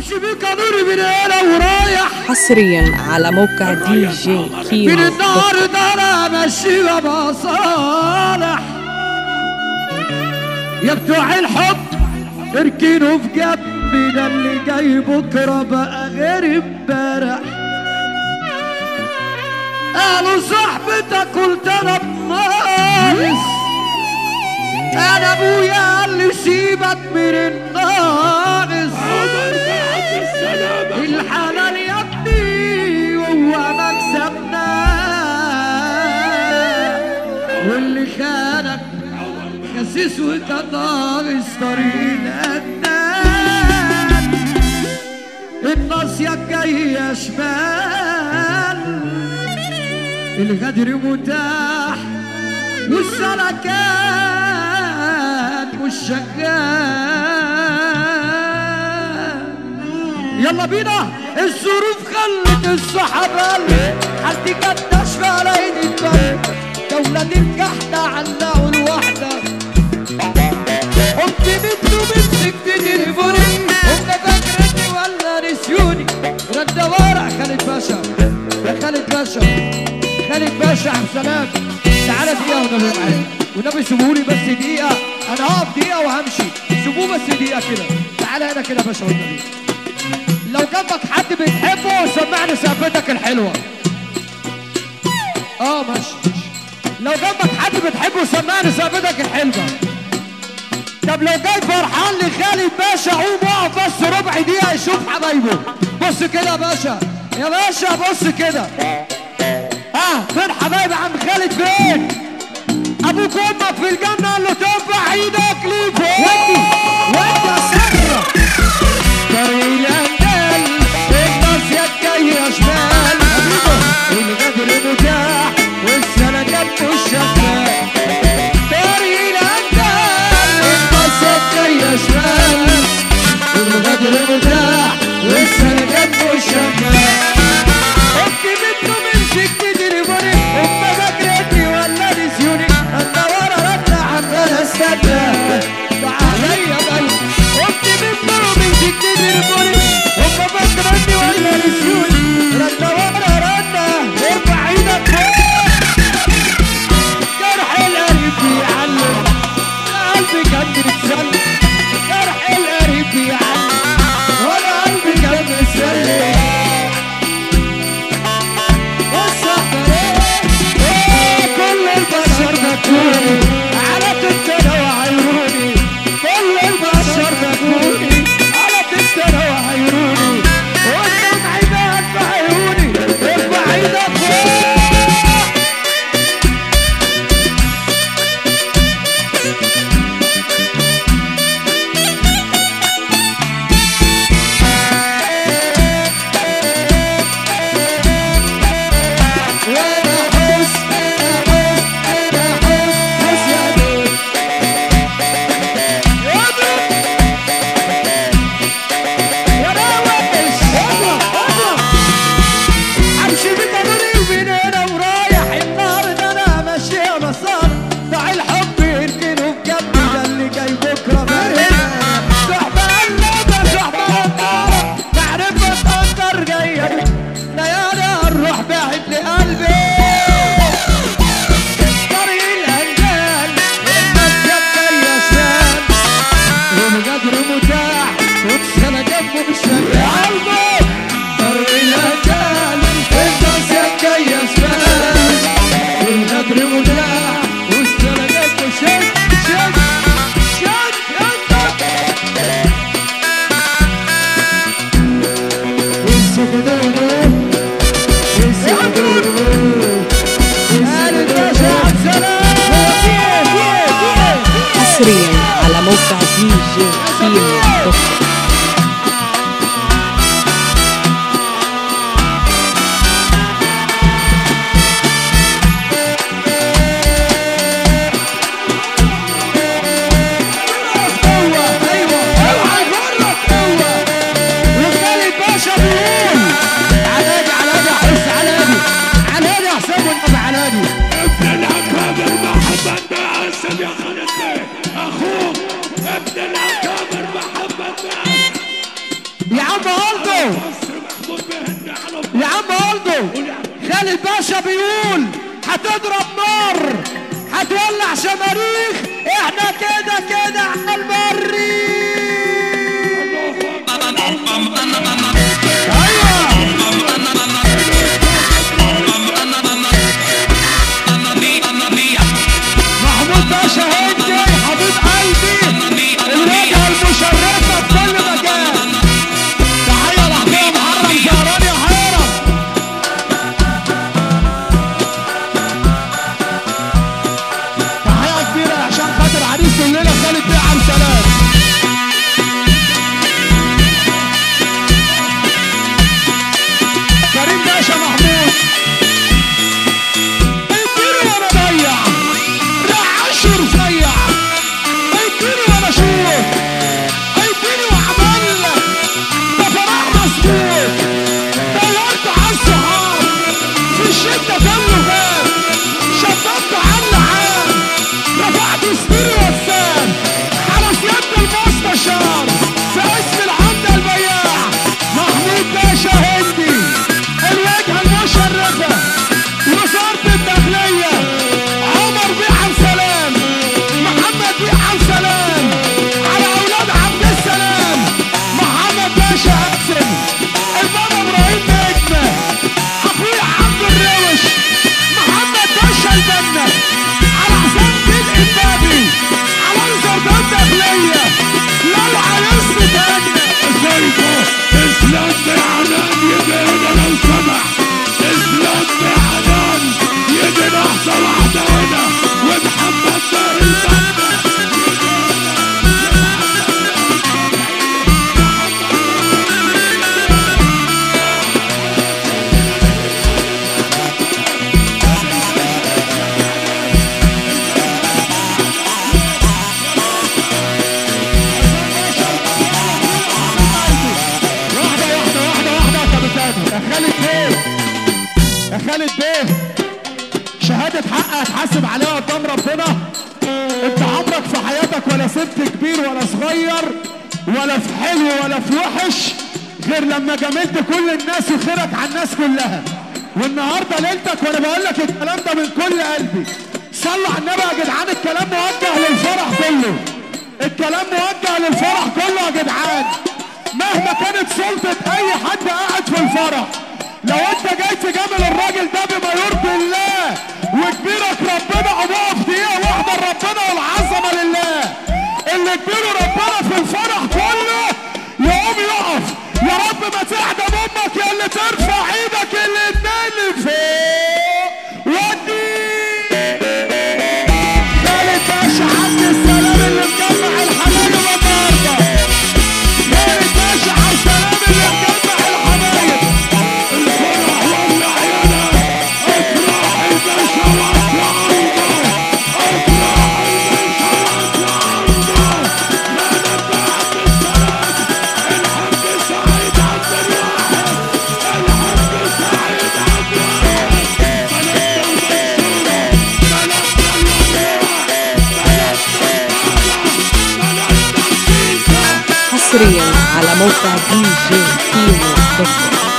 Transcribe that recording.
امشي ادور من هنا ورايح حصريا على موقع دي جي من كيمو. دوت النار ده أنا ماشيها مصالح يا بتوع الحب اركنوا في جنبي ده اللي جاي بكرة بقى غير امبارح. قالوا صاحبتك قلت أنا بناقص أنا أبويا قال لي سيبك من الناقص الحلال يا ابني هو مكسبنا. واللي خانك خسيس وانت ناقص طريق الأجنان الناصية الجاية شمال الغدر متاح والسلكات مش يلا بينا الظروف خلت الصحابة حالتي كانت ناشفة على ايدي البلد دولة الجحدة علقوا الوحدة. قمت منه مسكت تليفوني. هم فاكرني ولا نسيوني. رد ورق خالد باشا. يا خالد باشا. خالد باشا عبد السلام تعالى دقيقة والنبي معايا والنبي سيبهولي بس دقيقة. أنا هقف دقيقة وهمشي. سيبوه بس دقيقة كده. تعالى هنا كده يا باشا والنبي. لو جنبك حد بتحبه سمعني سقفتك الحلوة. آه ماشي. لو جنبك حد بتحبه سمعني سقفتك الحلوة. طب لو جاي فرحان لخالد باشا قوم اقف بس ربع دقيقة يشوف حبايبه. بص كده يا باشا يا باشا بص كده. ها فين حبايب عم خالد؟ فين؟ أبوك وأمك في الجنة قال له ترفع إيدك ودي ودي جي كيمو دوت الباشا بيقول هتضرب نار هتولع شماريخ إحنا كده كده على المريخ خالد بيه. شهادة حق هتحاسب عليها قدام ربنا. انت عمرك في حياتك ولا سبت كبير ولا صغير ولا في حلو ولا في وحش غير لما جاملت كل الناس وخيرك على الناس كلها. والنهاردة ليلتك وأنا بقول لك الكلام ده من كل قلبي. صلوا على النبي يا جدعان الكلام موجه للفرح كله. الكلام موجه للفرح كله يا جدعان. مهما كانت سلطة أي حد قاعد في الفرح لو أنت جاي a la mosca DJ